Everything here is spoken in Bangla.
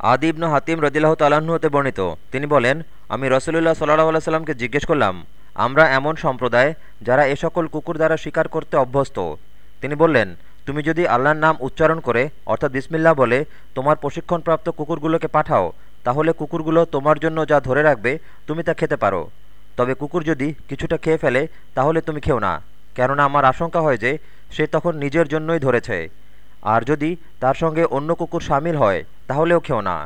আদি ইবনু হাতিম রদিল্লাহ হতে বর্ণিত। তিনি বলেন, আমি রসুলুল্লাহ সাল্লাহ সাল্লামকে জিজ্ঞেস করলাম, আমরা এমন সম্প্রদায় যারা এ সকল কুকুর দ্বারা শিকার করতে অভ্যস্ত? তিনি বললেন, তুমি যদি আল্লাহর নাম উচ্চারণ করে, অর্থাৎ বিসমিল্লা বলে, তোমার প্রশিক্ষণপ্রাপ্ত কুকুরগুলোকে পাঠাও, তাহলে কুকুরগুলো তোমার জন্য যা ধরে রাখবে, তুমি তা খেতে পারো। তবে কুকুর যদি কিছুটা খেয়ে ফেলে, তাহলে তুমি খেও না, কেননা আমার আশঙ্কা হয় যে, সে তখন নিজের জন্যই ধরেছে। আর যদি তার সঙ্গে অন্য কুকুর সামিল হয় তাহলেও খেও না।